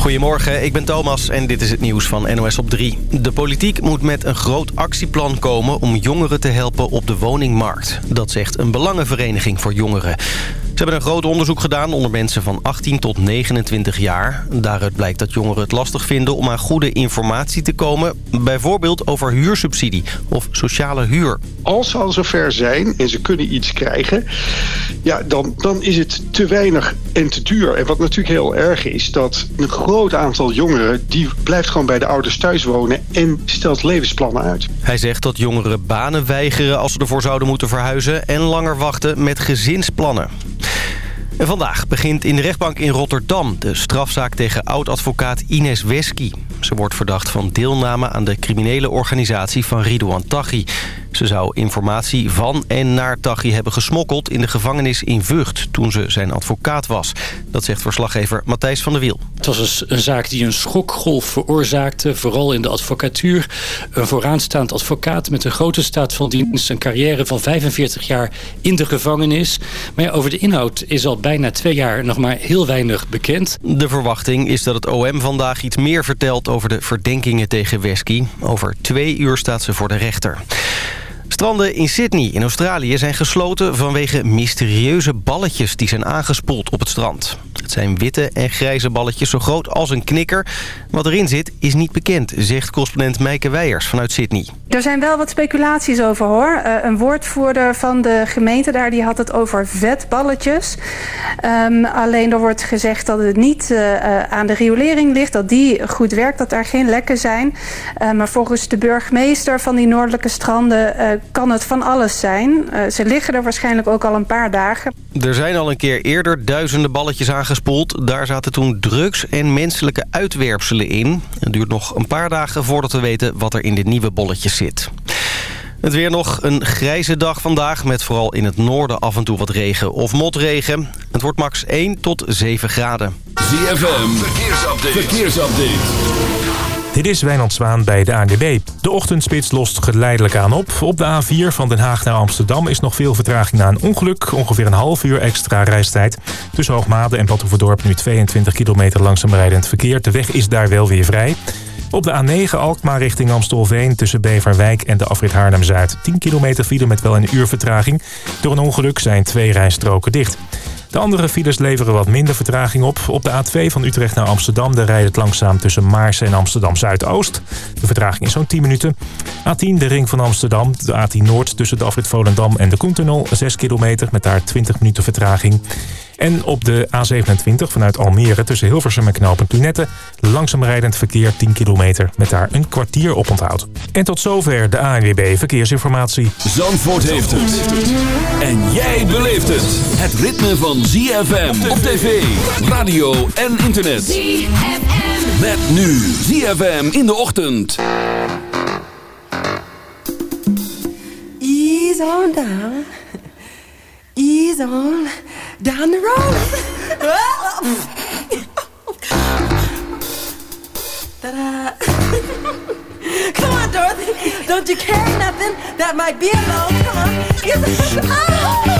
Goedemorgen, ik ben Thomas en dit is het nieuws van NOS op 3. De politiek moet met een groot actieplan komen om jongeren te helpen op de woningmarkt. Dat zegt een belangenvereniging voor jongeren. Ze hebben een groot onderzoek gedaan onder mensen van 18 tot 29 jaar. Daaruit blijkt dat jongeren het lastig vinden om aan goede informatie te komen. Bijvoorbeeld over huursubsidie of sociale huur. Als ze al zover zijn en ze kunnen iets krijgen... Ja, dan, dan is het te weinig en te duur. En wat natuurlijk heel erg is... dat een groot aantal jongeren... die blijft gewoon bij de ouders thuis wonen... en stelt levensplannen uit. Hij zegt dat jongeren banen weigeren als ze ervoor zouden moeten verhuizen... en langer wachten met gezinsplannen. En vandaag begint in de rechtbank in Rotterdam de strafzaak tegen oud-advocaat Ines Wesky. Ze wordt verdacht van deelname aan de criminele organisatie van Ridouan Taghi. Ze zou informatie van en naar Taghi hebben gesmokkeld in de gevangenis in Vught toen ze zijn advocaat was. Dat zegt verslaggever Matthijs van der Wiel. Het was een zaak die een schokgolf veroorzaakte, vooral in de advocatuur. Een vooraanstaand advocaat met een grote staat van dienst, een carrière van 45 jaar in de gevangenis. Maar ja, over de inhoud is al bijna twee jaar nog maar heel weinig bekend. De verwachting is dat het OM vandaag iets meer vertelt over de verdenkingen tegen Wesky. Over twee uur staat ze voor de rechter. Stranden in Sydney in Australië zijn gesloten vanwege mysterieuze balletjes die zijn aangespoeld op het strand. Het zijn witte en grijze balletjes zo groot als een knikker. Wat erin zit is niet bekend, zegt correspondent Meike Weijers vanuit Sydney. Er zijn wel wat speculaties over hoor. Uh, een woordvoerder van de gemeente daar die had het over vetballetjes. Um, alleen er wordt gezegd dat het niet uh, aan de riolering ligt, dat die goed werkt, dat er geen lekken zijn. Uh, maar volgens de burgemeester van die noordelijke stranden kan het van alles zijn. ze liggen er waarschijnlijk ook al een paar dagen. Er zijn al een keer eerder duizenden balletjes aangespoeld. Daar zaten toen drugs en menselijke uitwerpselen in. Het duurt nog een paar dagen voordat we weten wat er in de nieuwe bolletjes zit. Het weer nog een grijze dag vandaag... met vooral in het noorden af en toe wat regen of motregen. Het wordt max 1 tot 7 graden. ZFM, verkeersupdate. verkeersupdate. Dit is Wijnand Zwaan bij de ANWB. De ochtendspits lost geleidelijk aan op. Op de A4 van Den Haag naar Amsterdam is nog veel vertraging na een ongeluk. Ongeveer een half uur extra reistijd. Tussen Hoogmade en Badhoevedorp nu 22 kilometer langzaam rijdend verkeer. De weg is daar wel weer vrij. Op de A9 Alkmaar richting Amstelveen tussen Beverwijk en de afrit Haarlem-Zuid. 10 kilometer file met wel een uur vertraging. Door een ongeluk zijn twee rijstroken dicht. De andere files leveren wat minder vertraging op. Op de A2 van Utrecht naar Amsterdam daar rijdt het langzaam tussen Maarsen en Amsterdam Zuidoost. De vertraging is zo'n 10 minuten. A10 de ring van Amsterdam. De A10 Noord tussen de afrit Volendam en de Koentunnel. 6 kilometer met daar 20 minuten vertraging. En op de A27 vanuit Almere tussen Hilversum en Knoopend Lunette... langzaam rijdend verkeer 10 kilometer met daar een kwartier op onthoud. En tot zover de ANWB Verkeersinformatie. Zandvoort heeft het. En jij beleeft het. Het ritme van ZFM op tv, radio en internet. ZFM. Met nu ZFM in de ochtend. Ease on down. Ease on down the road. Ta-da. Come on, Dorothy. Don't you carry nothing that might be alone. Come on.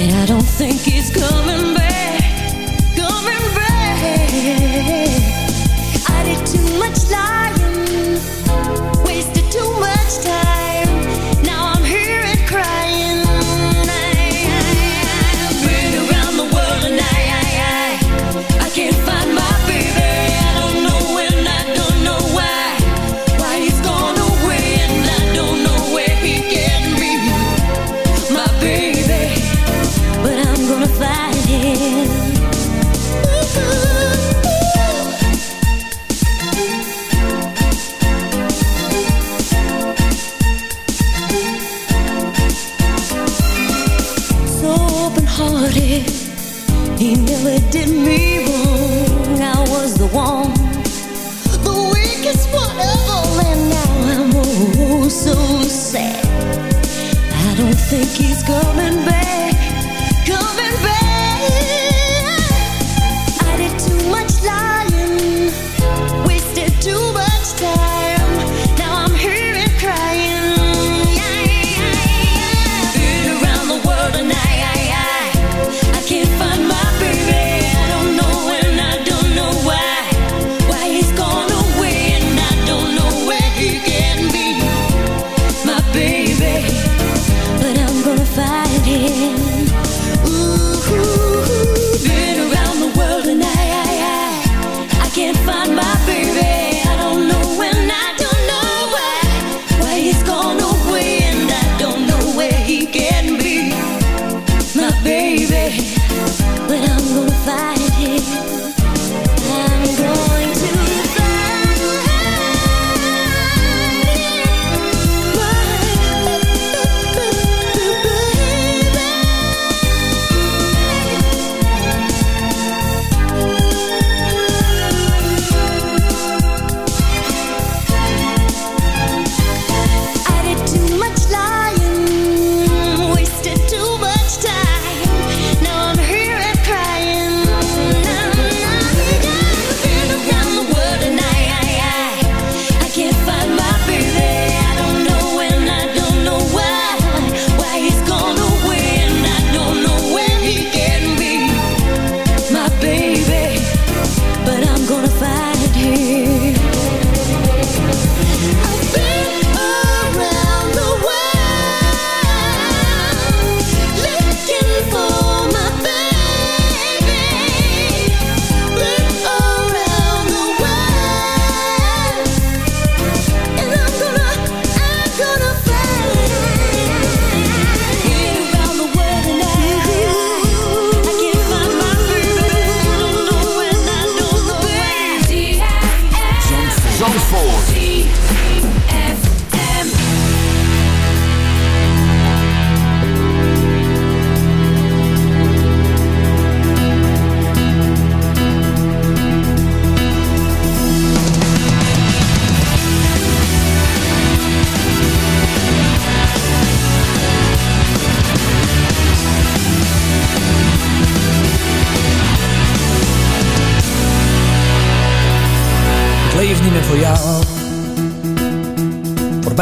I don't think he's coming back.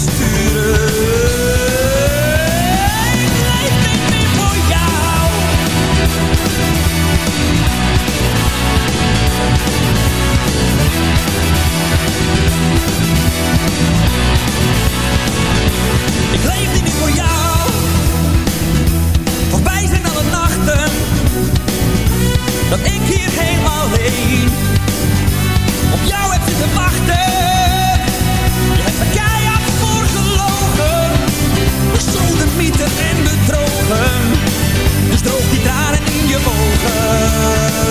Sturen ik liefde in voor jou Ik lief dit voor jou. Waar wij zijn aan het nachten Dat ik hier helemaal alleen Om jou echt te wachten. en bedrogen. Dus droog die tranen in je ogen.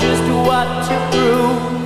just what to prove.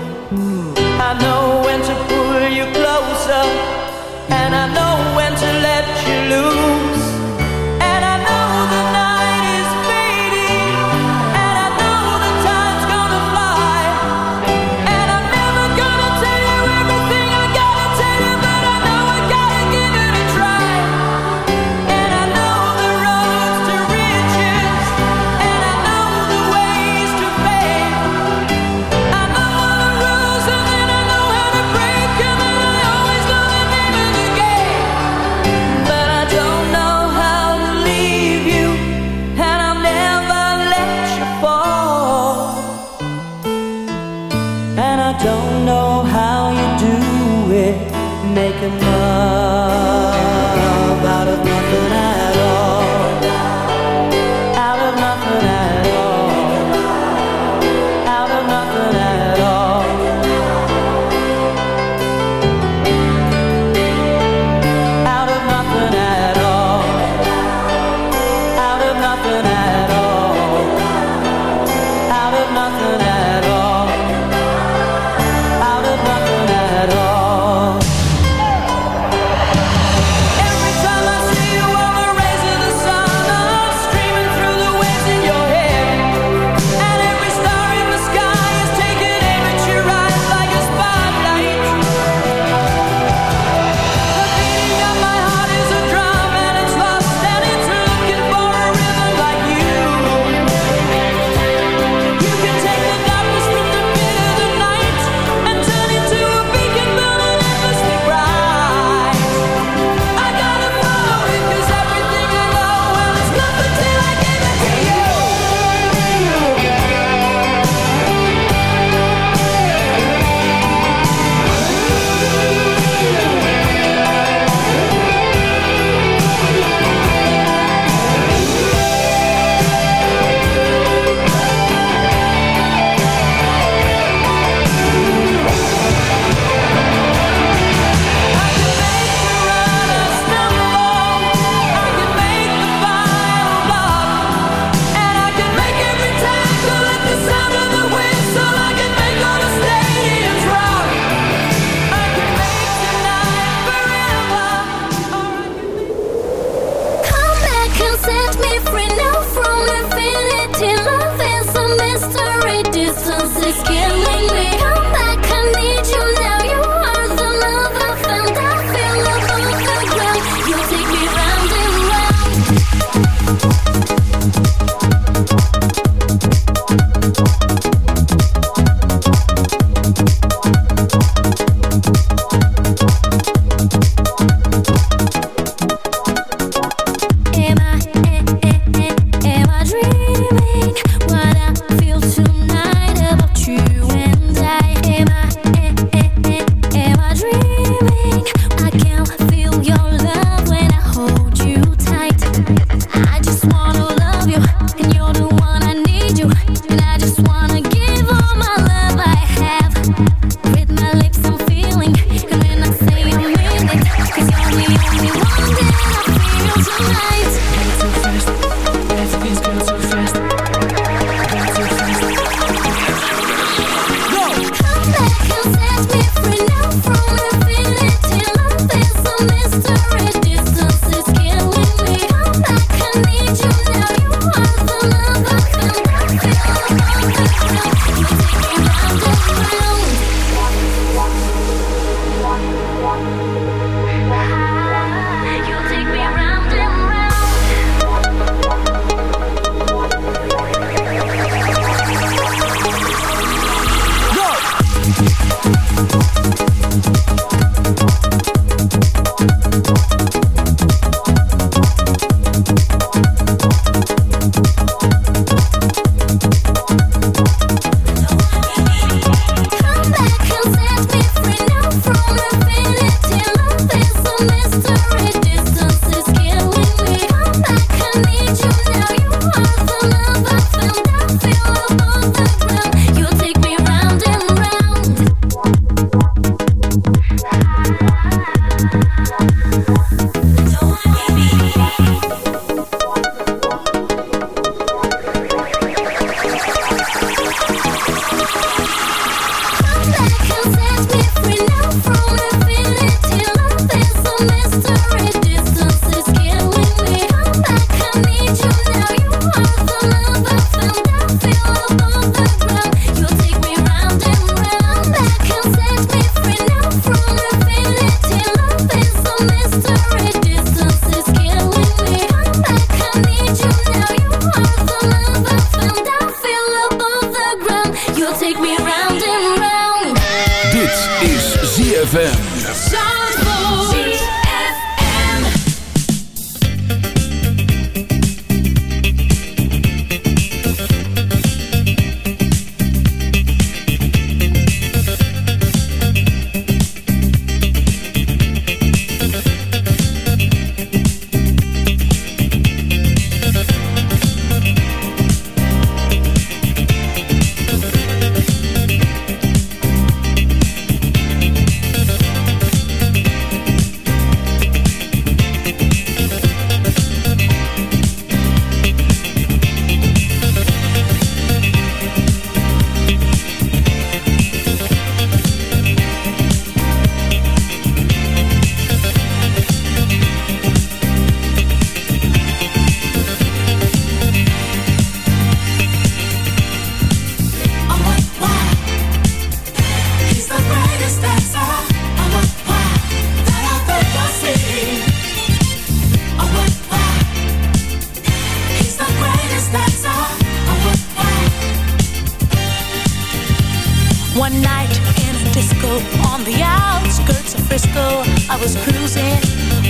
On the outskirts of Frisco, I was cruising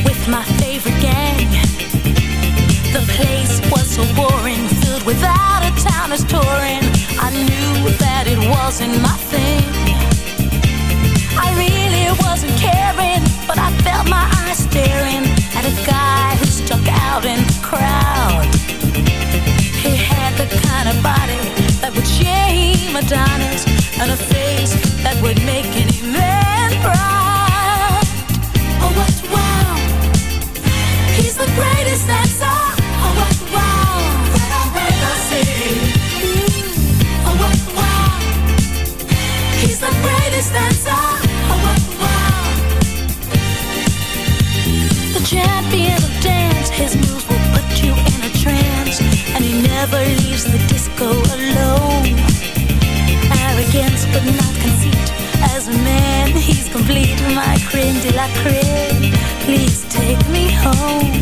with my favorite gang. The place was so boring, filled with out of towners touring. I knew that it wasn't my thing. I really wasn't caring, but I felt my eyes staring at a guy who stuck out in the crowd. He had the kind of body that would shame Adonis and a that would make any man proud. Oh, what, wow. He's the greatest. Oh, what, wow, ever seen. Mm. Oh, what, wow. He's the greatest. Oh, what, wow. The champion of dance, his moves will put you in a trance, and he never leaves the disco but not conceit. As a man, he's complete. My creme de la creme. Please take me home.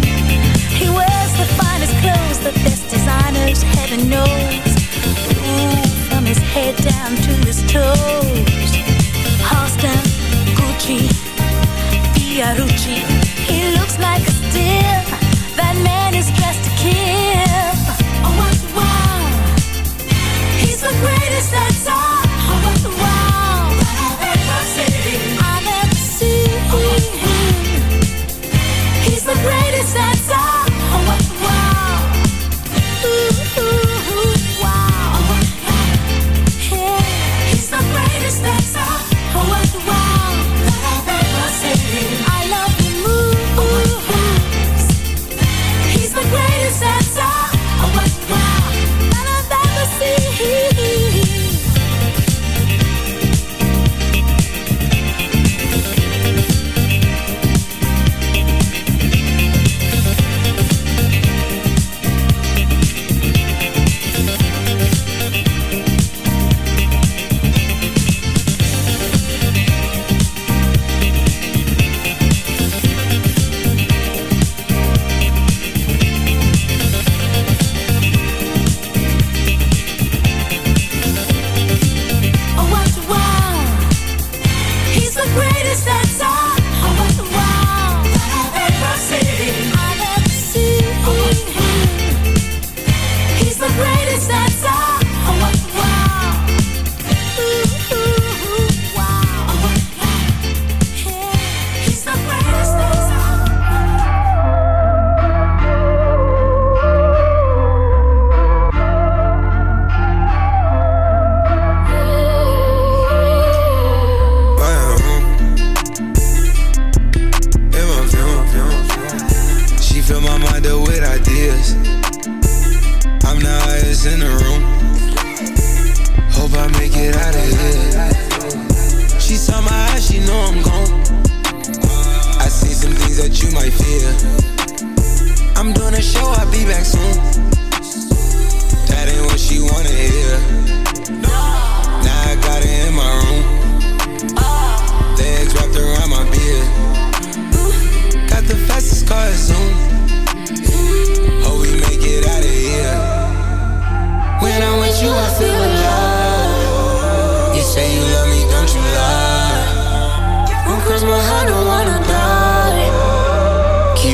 He wears the finest clothes, the best designers, heaven knows. Ooh, from his head down to his toes. Halston, Gucci, Fiorucci. He looks like a steal. That man is dressed to kill. Oh, what, wow. He's the greatest dancer.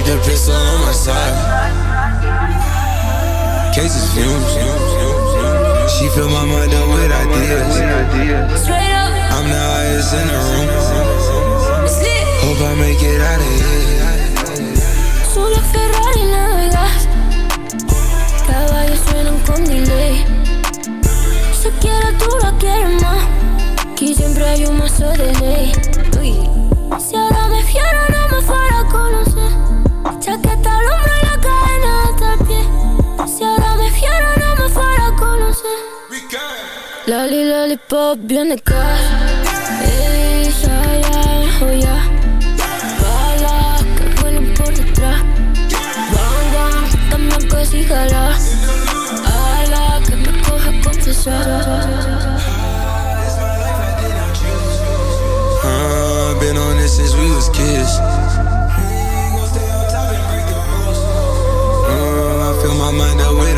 The pistol on my side. Cases fumes. She fill my mind up with ideas. I'm the highest in the room. Hope I make it out of here. Solo Ferrari navegas Caballos suenan con delay tú la quieres más Aquí siempre hay un mazo de ley Uy. Lollipop, bien de ya, oh ya. Balas que por detrás. Bang, bang, Ala, que me confesar Uh, been on this since we was kids. Uh, I fill my mind up with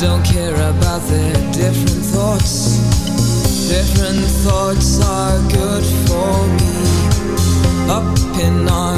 don't care about their different thoughts. Different thoughts are good for me. Up in arms.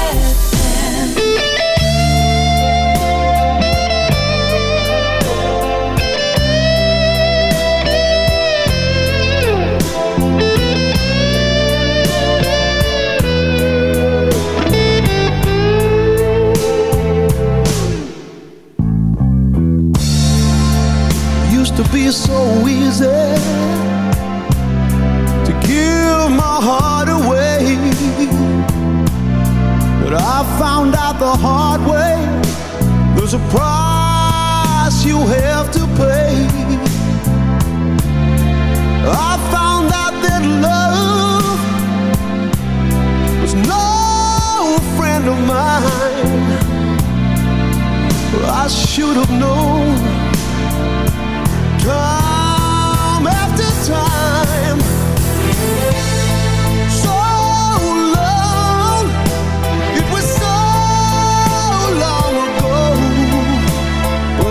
To pay. I found out that love was no friend of mine. I should have known time